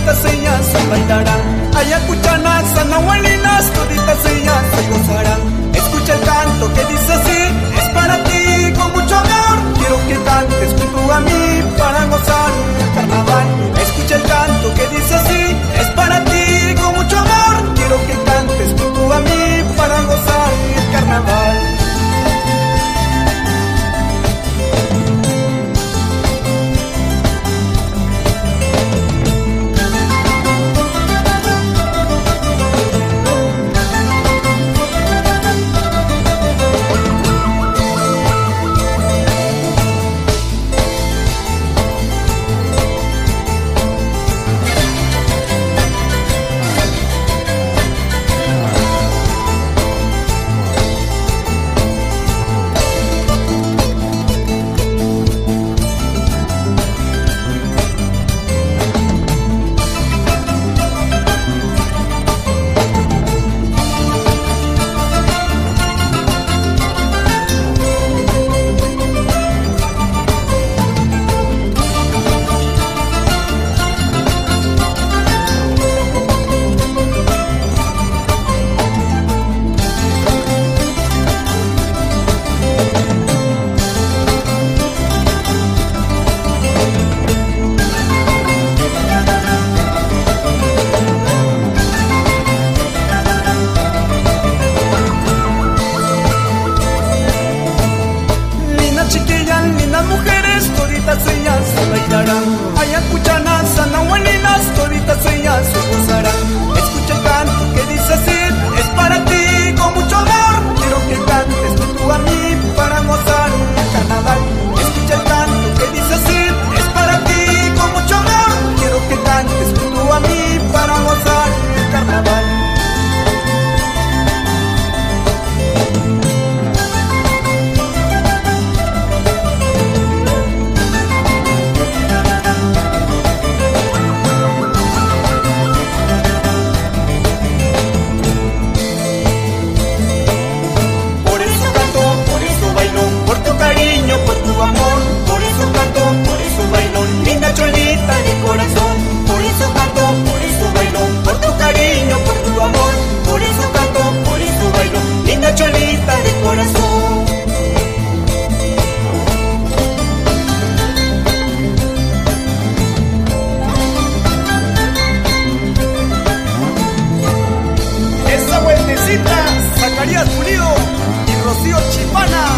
toditas ellas se bailarán. Ayacuchanas, anahualinas, toditas ellas se gozarán. Escucha el canto que dice así. las toditas ellas gozarán. Escucha el canto que dice así, es para ti con mucho amor. Quiero que cantes tú, tú a mí para gozar un carnaval. Escucha el canto que dice así, es para ti con mucho amor. Quiero que cantes tú, tú a mí para gozar un carnaval. Rocío Chipana.